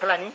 Pelanin